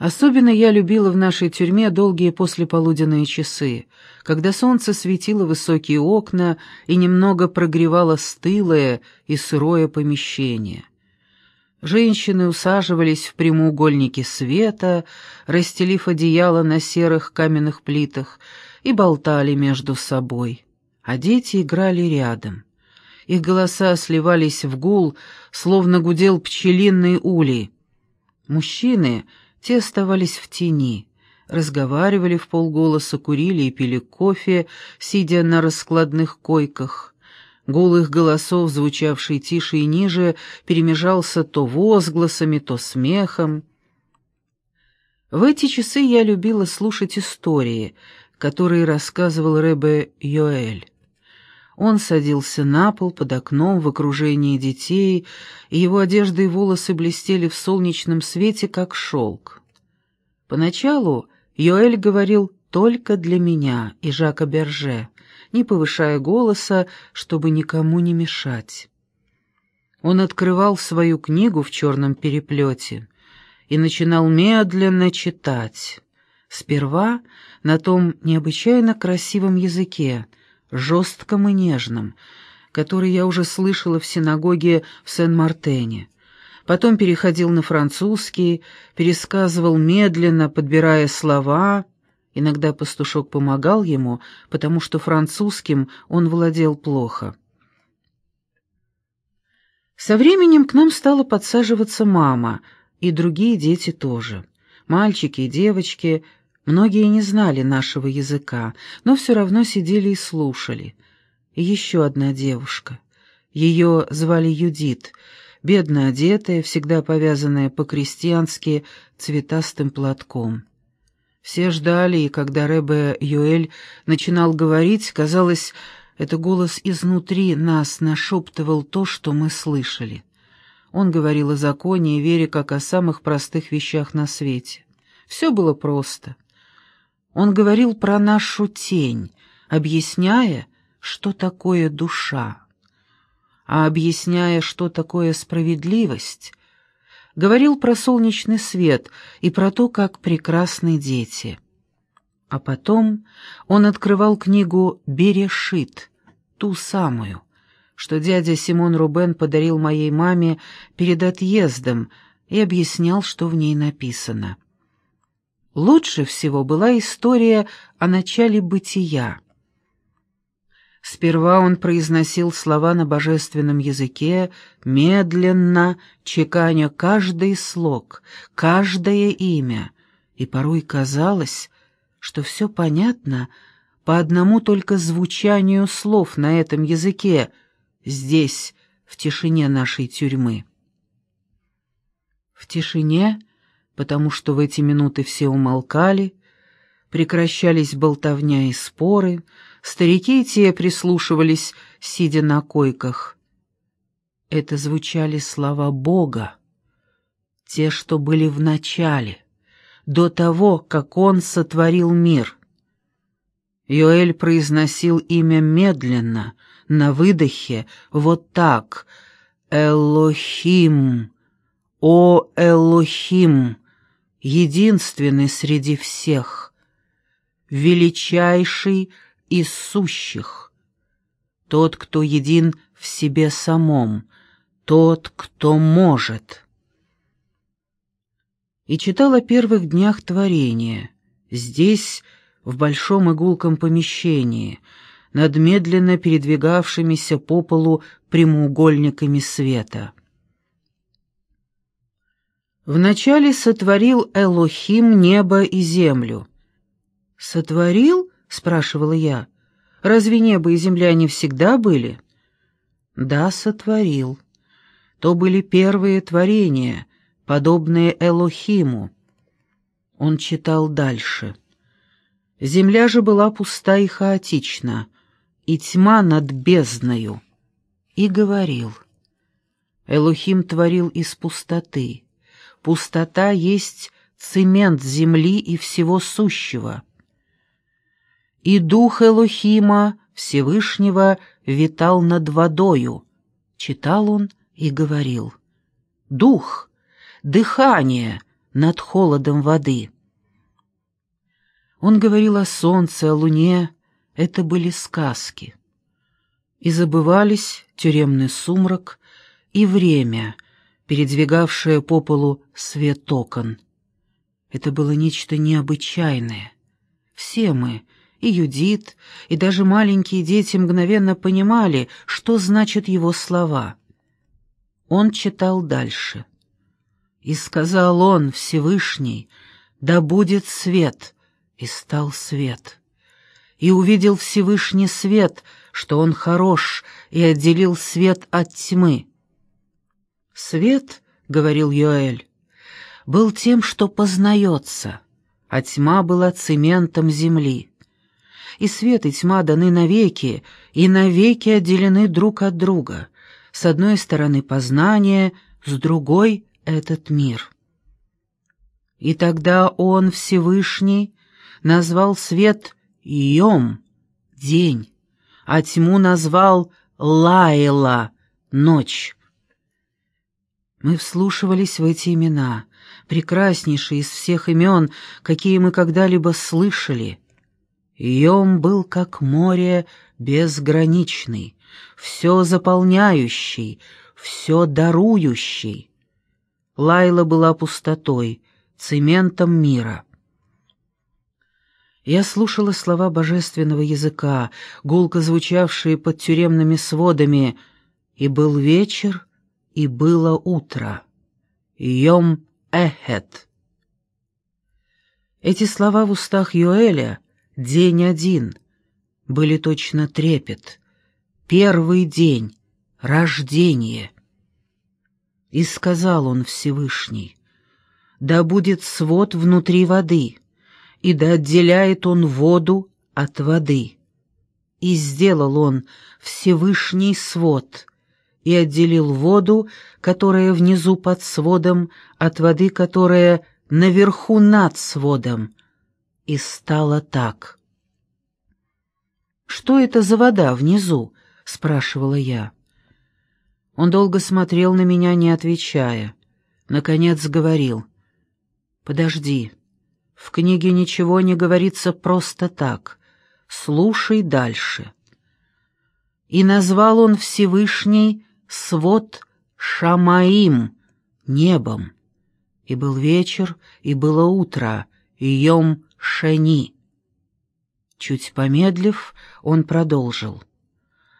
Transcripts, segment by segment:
Особенно я любила в нашей тюрьме долгие послеполуденные часы, когда солнце светило высокие окна и немного прогревало стылое и сырое помещение. Женщины усаживались в прямоугольники света, расстелив одеяло на серых каменных плитах, и болтали между собой, а дети играли рядом. Их голоса сливались в гул, словно гудел пчелиный улей. Мужчины — те оставались в тени, разговаривали в полголоса, курили и пили кофе, сидя на раскладных койках. Гул их голосов, звучавший тише и ниже, перемежался то возгласами, то смехом. В эти часы я любила слушать истории, которые рассказывал Ребе Йоэль. Он садился на пол под окном в окружении детей, и его одежда и волосы блестели в солнечном свете, как шелк. Поначалу Йоэль говорил «только для меня» и Жака Берже, не повышая голоса, чтобы никому не мешать. Он открывал свою книгу в черном переплете и начинал медленно читать. Сперва на том необычайно красивом языке — жестком и нежном, который я уже слышала в синагоге в Сен-Мартене. Потом переходил на французский, пересказывал медленно, подбирая слова. Иногда пастушок помогал ему, потому что французским он владел плохо. Со временем к нам стала подсаживаться мама, и другие дети тоже. Мальчики и девочки, Многие не знали нашего языка, но все равно сидели и слушали. Еще одна девушка. Ее звали Юдит, бедно одетая, всегда повязанная по-крестьянски цветастым платком. Все ждали, и когда Ребе Юэль начинал говорить, казалось, это голос изнутри нас нашептывал то, что мы слышали. Он говорил о законе и вере, как о самых простых вещах на свете. Все было просто — он говорил про нашу тень, объясняя, что такое душа. А объясняя, что такое справедливость, говорил про солнечный свет и про то, как прекрасны дети. А потом он открывал книгу «Берешит», ту самую, что дядя Симон Рубен подарил моей маме перед отъездом и объяснял, что в ней написано. Лучше всего была история о начале бытия. Сперва он произносил слова на божественном языке, медленно, чеканя каждый слог, каждое имя, и порой казалось, что все понятно по одному только звучанию слов на этом языке, здесь, в тишине нашей тюрьмы. В тишине потому что в эти минуты все умолкали, прекращались болтовня и споры, старики те прислушивались, сидя на койках. Это звучали слова Бога, те, что были в начале, до того, как Он сотворил мир. Йоэль произносил имя медленно, на выдохе, вот так «Элохим», «О Элохим», единственный среди всех, величайший из сущих, тот, кто един в себе самом, тот, кто может. И читал о первых днях творения, здесь, в большом игулком помещении, над медленно передвигавшимися по полу прямоугольниками света. Вначале сотворил Элохим небо и землю. «Сотворил?» — спрашивала я. «Разве небо и земля не всегда были?» «Да, сотворил. То были первые творения, подобные Элохиму». Он читал дальше. «Земля же была пуста и хаотична, и тьма над бездною». И говорил. Элохим творил из пустоты Пустота есть цемент земли и всего сущего. И дух Элохима Всевышнего витал над водою, читал он и говорил. Дух, дыхание, над холодом воды. Он говорил о солнце, о луне, это были сказки. И забывались тюремный сумрак и время, передвигавшее по полу свет окон. Это было нечто необычайное. Все мы, и Юдит, и даже маленькие дети мгновенно понимали, что значат его слова. Он читал дальше. «И сказал он, Всевышний, да будет свет, и стал свет. И увидел Всевышний свет, что он хорош, и отделил свет от тьмы». «Свет, — говорил Йоэль, — был тем, что познается, а тьма была цементом земли и свет и тьма даны навеки, и навеки отделены друг от друга. С одной стороны познание, с другой — этот мир. И тогда Он, Всевышний, назвал свет Йом — день, а тьму назвал Лайла — ночь. Мы вслушивались в эти имена, прекраснейшие из всех имен, какие мы когда-либо слышали — Йом был как море безграничный, все заполняющий, все дарующий. Лайла была пустотой, цементом мира. Я слушала слова божественного языка, гулко звучавшие под тюремными сводами, и был вечер, и было утро. Йом Эхет. Эти слова в устах Йоэля — День один. Были точно трепет. Первый день. Рождение. И сказал он Всевышний, «Да будет свод внутри воды, и да отделяет он воду от воды». И сделал он Всевышний свод, и отделил воду, которая внизу под сводом, от воды, которая наверху над сводом, и стало так. «Что это за вода внизу?» — спрашивала я. Он долго смотрел на меня, не отвечая. Наконец говорил. «Подожди. В книге ничего не говорится просто так. Слушай дальше». И назвал он Всевышний свод Шамаим, небом. И был вечер, и было утро, и Йом Шени. Чуть помедлив, он продолжил.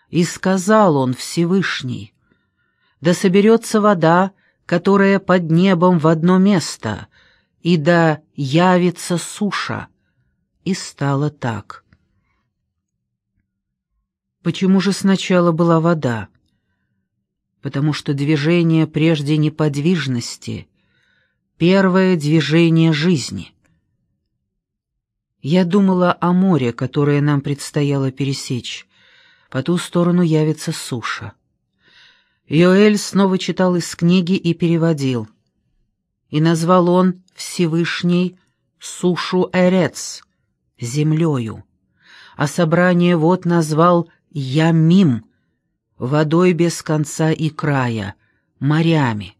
«И сказал он Всевышний, да соберется вода, которая под небом в одно место, и да явится суша». И стало так. Почему же сначала была вода? Потому что движение прежде неподвижности — первое движение жизни — я думала о море, которое нам предстояло пересечь. По ту сторону явится суша. Йоэль снова читал из книги и переводил. И назвал он Всевышний сушу Эрец, землею, а собрание вот назвал Ямим, водой без конца и края, морями.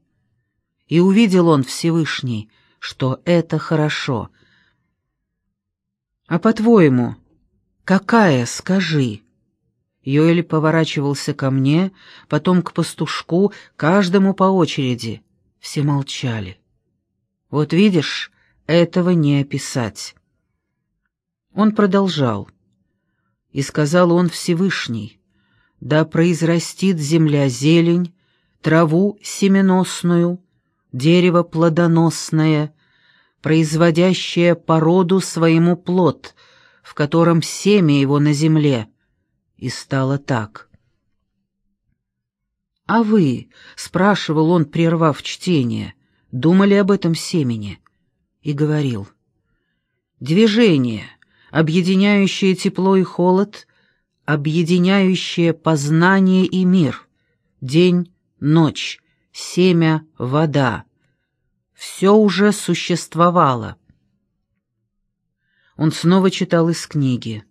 И увидел он Всевышний, что это хорошо — «А по-твоему, какая, скажи?» Йоэль поворачивался ко мне, потом к пастушку, каждому по очереди. Все молчали. «Вот видишь, этого не описать». Он продолжал. «И сказал он Всевышний, да произрастит земля зелень, траву семеносную, дерево плодоносное, производящее породу своему плод, в котором семя его на земле. И стало так. «А вы?» — спрашивал он, прервав чтение. «Думали об этом семени?» И говорил. «Движение, объединяющее тепло и холод, объединяющее познание и мир, день, ночь, семя, вода» все уже существовало. Он снова читал из книги.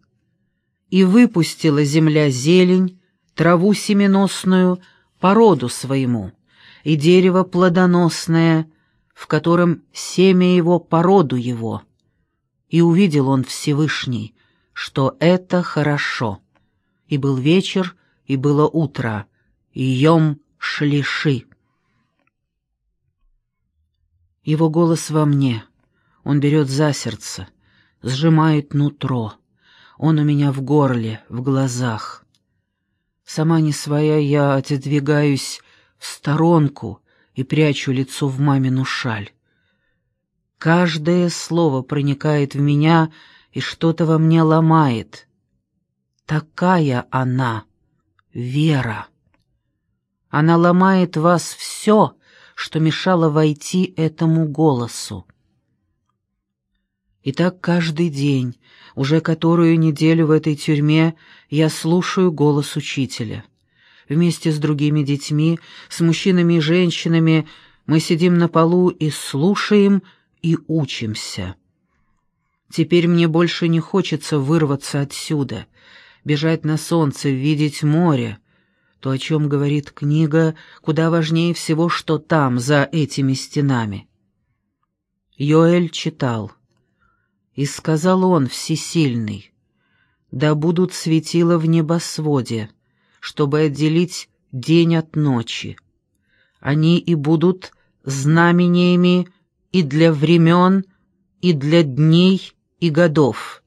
«И выпустила земля зелень, траву семеносную, породу своему, и дерево плодоносное, в котором семя его породу его. И увидел он Всевышний, что это хорошо. И был вечер, и было утро, и ем шлиши. Его голос во мне, он берет за сердце, сжимает нутро, он у меня в горле, в глазах. Сама не своя я отодвигаюсь в сторонку и прячу лицо в мамину шаль. Каждое слово проникает в меня и что-то во мне ломает. Такая она, вера. Она ломает вас все, что мешало войти этому голосу. И так каждый день, уже которую неделю в этой тюрьме, я слушаю голос учителя. Вместе с другими детьми, с мужчинами и женщинами мы сидим на полу и слушаем, и учимся. Теперь мне больше не хочется вырваться отсюда, бежать на солнце, видеть море, то, о чем говорит книга, куда важнее всего, что там, за этими стенами. Йоэль читал. «И сказал он, всесильный, да будут светила в небосводе, чтобы отделить день от ночи. Они и будут знамениями и для времен, и для дней и годов».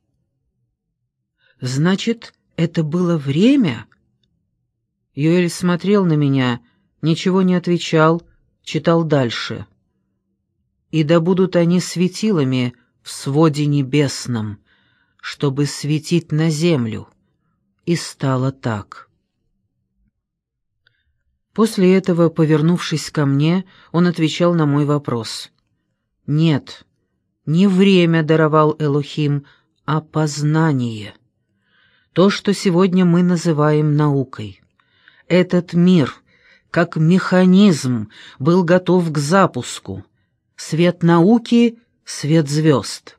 Значит, это было время, Юэль смотрел на меня, ничего не отвечал, читал дальше. «И да будут они светилами в своде небесном, чтобы светить на землю». И стало так. После этого, повернувшись ко мне, он отвечал на мой вопрос. «Нет, не время даровал Элохим, а познание. То, что сегодня мы называем наукой. Этот мир, как механизм, был готов к запуску. Свет науки — свет звезд.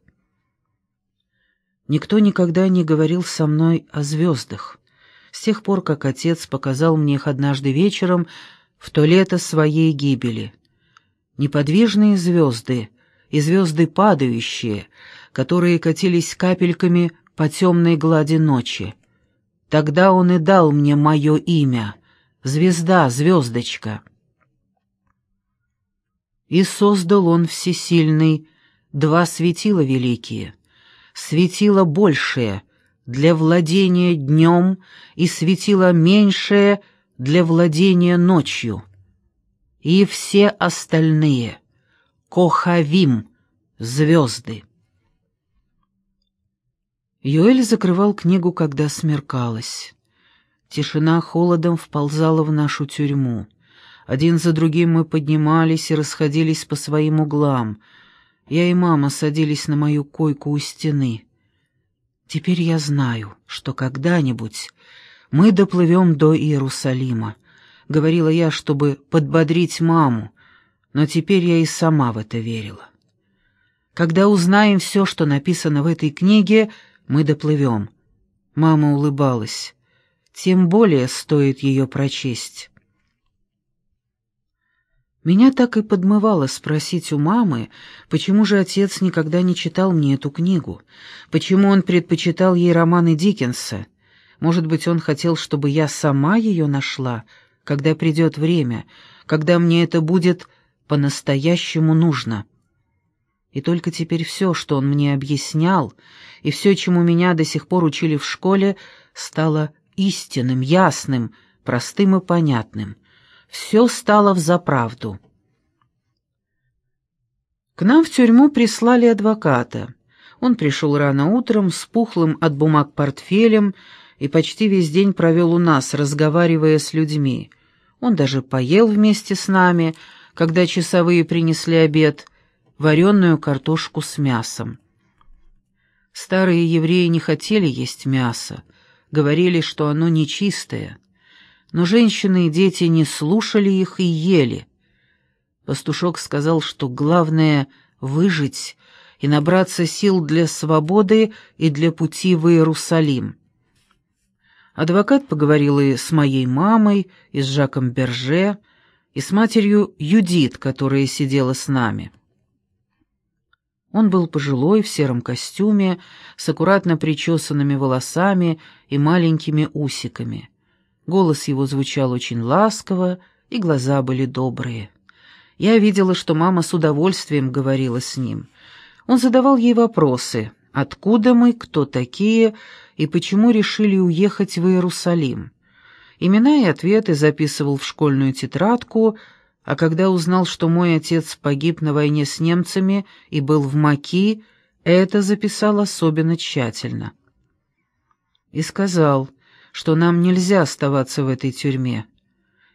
Никто никогда не говорил со мной о звездах. С тех пор, как отец показал мне их однажды вечером в то лето своей гибели. Неподвижные звезды и звезды падающие, которые катились капельками по темной глади ночи. Тогда он и дал мне мое имя звезда, звездочка. И создал он всесильный два светила великие, светило большее для владения днем и светило меньшее для владения ночью. И все остальные — Кохавим, звезды. Юэль закрывал книгу, когда смеркалось. Тишина холодом вползала в нашу тюрьму. Один за другим мы поднимались и расходились по своим углам. Я и мама садились на мою койку у стены. Теперь я знаю, что когда-нибудь мы доплывем до Иерусалима. Говорила я, чтобы подбодрить маму, но теперь я и сама в это верила. Когда узнаем все, что написано в этой книге, мы доплывем. Мама улыбалась тем более стоит ее прочесть. Меня так и подмывало спросить у мамы, почему же отец никогда не читал мне эту книгу, почему он предпочитал ей романы Диккенса. Может быть, он хотел, чтобы я сама ее нашла, когда придет время, когда мне это будет по-настоящему нужно. И только теперь все, что он мне объяснял, и все, чему меня до сих пор учили в школе, стало истинным, ясным, простым и понятным. Все стало взаправду. К нам в тюрьму прислали адвоката. Он пришел рано утром с пухлым от бумаг портфелем и почти весь день провел у нас, разговаривая с людьми. Он даже поел вместе с нами, когда часовые принесли обед, вареную картошку с мясом. Старые евреи не хотели есть мясо, говорили, что оно нечистое, но женщины и дети не слушали их и ели. Пастушок сказал, что главное — выжить и набраться сил для свободы и для пути в Иерусалим. Адвокат поговорил и с моей мамой, и с Жаком Берже, и с матерью Юдит, которая сидела с нами. Он был пожилой, в сером костюме, с аккуратно причесанными волосами и маленькими усиками. Голос его звучал очень ласково, и глаза были добрые. Я видела, что мама с удовольствием говорила с ним. Он задавал ей вопросы — откуда мы, кто такие и почему решили уехать в Иерусалим. Имена и ответы записывал в школьную тетрадку, а когда узнал, что мой отец погиб на войне с немцами и был в Маки, это записал особенно тщательно. И сказал, что нам нельзя оставаться в этой тюрьме.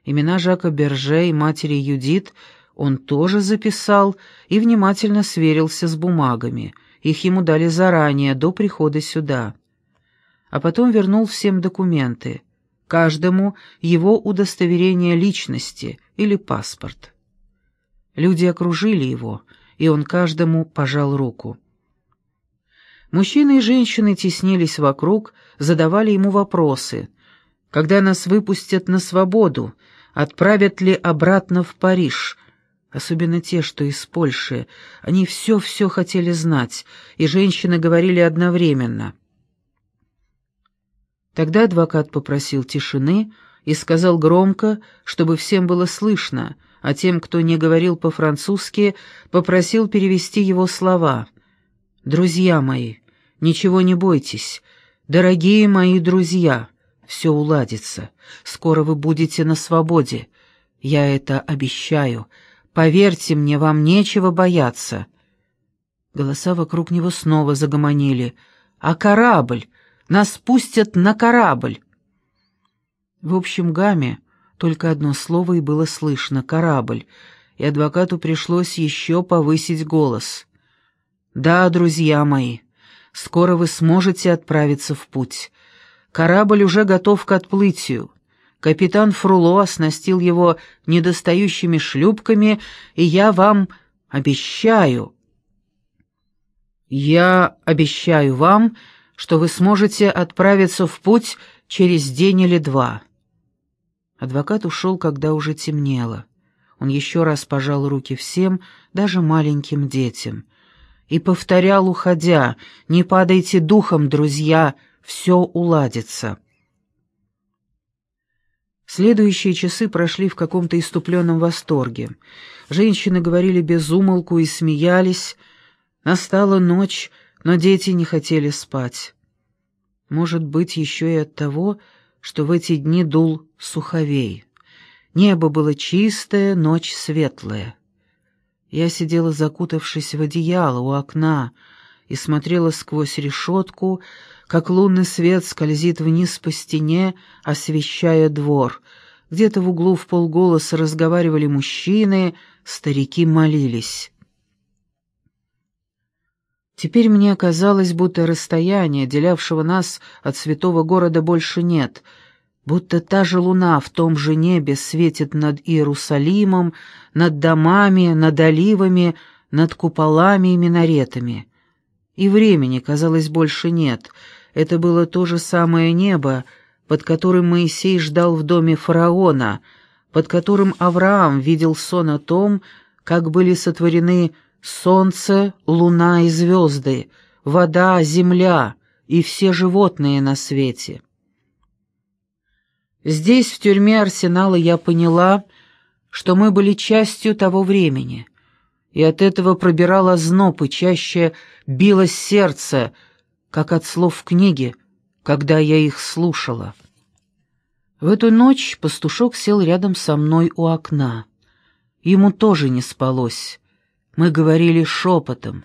Имена Жака Берже и матери Юдит он тоже записал и внимательно сверился с бумагами. Их ему дали заранее, до прихода сюда. А потом вернул всем документы — каждому его удостоверение личности или паспорт. Люди окружили его, и он каждому пожал руку. Мужчины и женщины теснились вокруг, задавали ему вопросы. Когда нас выпустят на свободу, отправят ли обратно в Париж? Особенно те, что из Польши. Они все-все хотели знать, и женщины говорили одновременно — Тогда адвокат попросил тишины и сказал громко, чтобы всем было слышно, а тем, кто не говорил по-французски, попросил перевести его слова. «Друзья мои, ничего не бойтесь. Дорогие мои друзья, все уладится. Скоро вы будете на свободе. Я это обещаю. Поверьте мне, вам нечего бояться». Голоса вокруг него снова загомонили. «А корабль? Нас пустят на корабль!» В общем гамме только одно слово и было слышно — «корабль», и адвокату пришлось еще повысить голос. «Да, друзья мои, скоро вы сможете отправиться в путь. Корабль уже готов к отплытию. Капитан Фруло оснастил его недостающими шлюпками, и я вам обещаю...» «Я обещаю вам...» что вы сможете отправиться в путь через день или два». Адвокат ушел, когда уже темнело. Он еще раз пожал руки всем, даже маленьким детям, и повторял, уходя, «Не падайте духом, друзья, все уладится». Следующие часы прошли в каком-то иступленном восторге. Женщины говорили без умолку и смеялись. Настала ночь, но дети не хотели спать. Может быть, еще и от того, что в эти дни дул суховей. Небо было чистое, ночь светлая. Я сидела, закутавшись в одеяло у окна, и смотрела сквозь решетку, как лунный свет скользит вниз по стене, освещая двор. Где-то в углу в полголоса разговаривали мужчины, старики молились. Теперь мне казалось, будто расстояние, делявшего нас от святого города, больше нет, будто та же луна в том же небе светит над Иерусалимом, над домами, над оливами, над куполами и минаретами. И времени, казалось, больше нет. Это было то же самое небо, под которым Моисей ждал в доме фараона, под которым Авраам видел сон о том, как были сотворены солнце, луна и звезды, вода, земля и все животные на свете. Здесь, в тюрьме Арсенала, я поняла, что мы были частью того времени, и от этого пробирало зноб и чаще билось сердце, как от слов в книге, когда я их слушала. В эту ночь пастушок сел рядом со мной у окна. Ему тоже не спалось, мы говорили шепотом.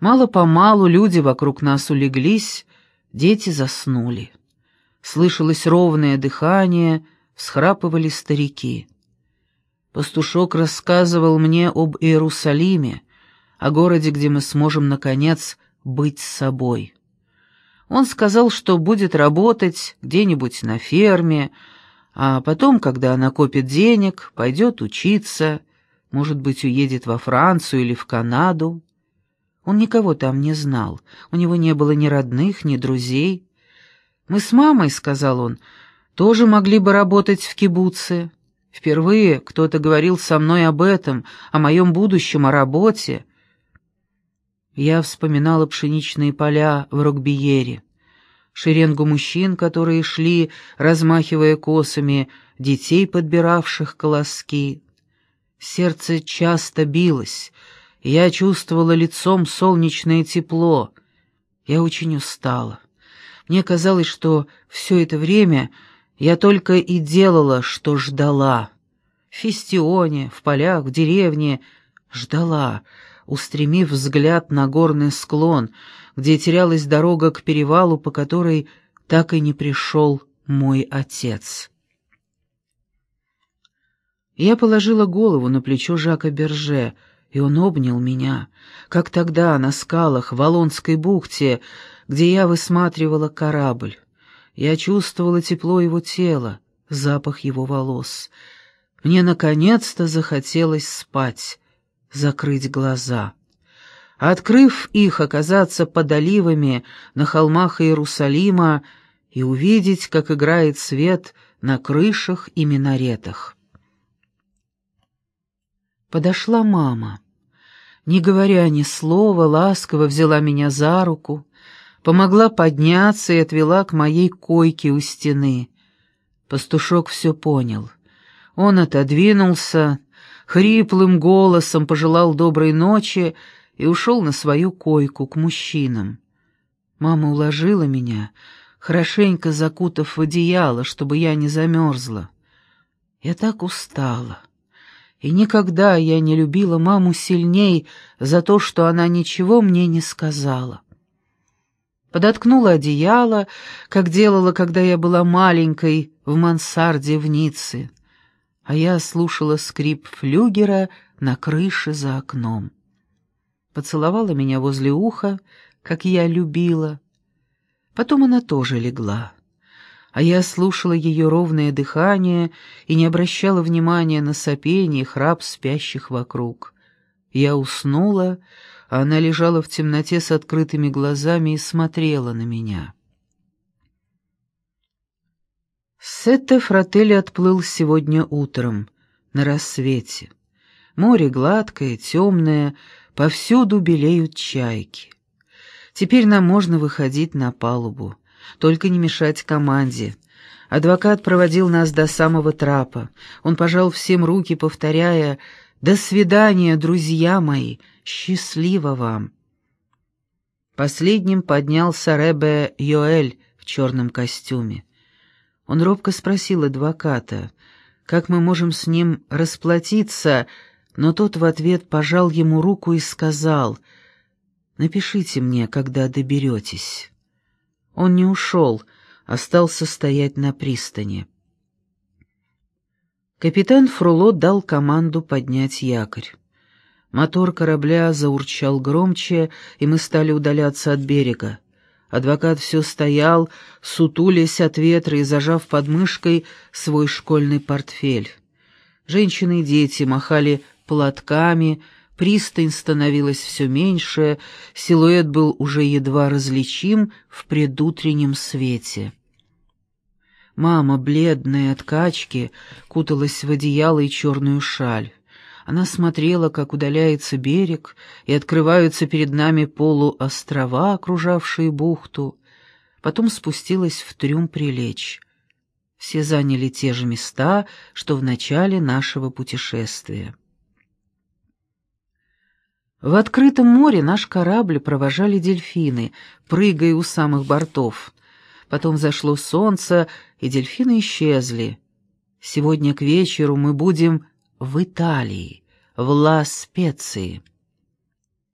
Мало-помалу люди вокруг нас улеглись, дети заснули. Слышалось ровное дыхание, всхрапывали старики. Пастушок рассказывал мне об Иерусалиме, о городе, где мы сможем, наконец, быть с собой. Он сказал, что будет работать где-нибудь на ферме, а потом, когда накопит денег, пойдет учиться — может быть, уедет во Францию или в Канаду. Он никого там не знал, у него не было ни родных, ни друзей. «Мы с мамой», — сказал он, — «тоже могли бы работать в кибуце. Впервые кто-то говорил со мной об этом, о моем будущем, о работе». Я вспоминала пшеничные поля в Рокбиере, шеренгу мужчин, которые шли, размахивая косами, детей, подбиравших колоски. Сердце часто билось, я чувствовала лицом солнечное тепло. Я очень устала. Мне казалось, что все это время я только и делала, что ждала. В фестионе, в полях, в деревне ждала, устремив взгляд на горный склон, где терялась дорога к перевалу, по которой так и не пришел мой отец. Я положила голову на плечо Жака Берже, и он обнял меня, как тогда на скалах в Волонской бухте, где я высматривала корабль. Я чувствовала тепло его тела, запах его волос. Мне наконец-то захотелось спать, закрыть глаза. Открыв их, оказаться под оливами на холмах Иерусалима и увидеть, как играет свет на крышах и минаретах. Подошла мама. Не говоря ни слова, ласково взяла меня за руку, помогла подняться и отвела к моей койке у стены. Пастушок все понял. Он отодвинулся, хриплым голосом пожелал доброй ночи и ушел на свою койку к мужчинам. Мама уложила меня, хорошенько закутав в одеяло, чтобы я не замерзла. Я так устала. И никогда я не любила маму сильней за то, что она ничего мне не сказала. Подоткнула одеяло, как делала, когда я была маленькой в мансарде в Ницце а я слушала скрип флюгера на крыше за окном. Поцеловала меня возле уха, как я любила. Потом она тоже легла, а я слушала ее ровное дыхание и не обращала внимания на сопение и храп спящих вокруг. Я уснула, а она лежала в темноте с открытыми глазами и смотрела на меня. Сетте Фрателли отплыл сегодня утром, на рассвете. Море гладкое, темное, повсюду белеют чайки. Теперь нам можно выходить на палубу, только не мешать команде. Адвокат проводил нас до самого трапа. Он пожал всем руки, повторяя «До свидания, друзья мои! Счастливо вам!» Последним поднялся Ребе Йоэль в черном костюме. Он робко спросил адвоката, как мы можем с ним расплатиться, но тот в ответ пожал ему руку и сказал, «Напишите мне, когда доберетесь». Он не ушел, остался стоять на пристани. Капитан Фруло дал команду поднять якорь. Мотор корабля заурчал громче, и мы стали удаляться от берега. Адвокат все стоял, сутулясь от ветра и зажав под мышкой свой школьный портфель. Женщины и дети махали платками, пристань становилась все меньше, силуэт был уже едва различим в предутреннем свете. Мама, бледная от качки, куталась в одеяло и черную шаль. Она смотрела, как удаляется берег, и открываются перед нами полуострова, окружавшие бухту. Потом спустилась в трюм прилечь. Все заняли те же места, что в начале нашего путешествия. В открытом море наш корабль провожали дельфины, прыгая у самых бортов. Потом зашло солнце, и дельфины исчезли. Сегодня к вечеру мы будем в Италии, в Ла-Специи.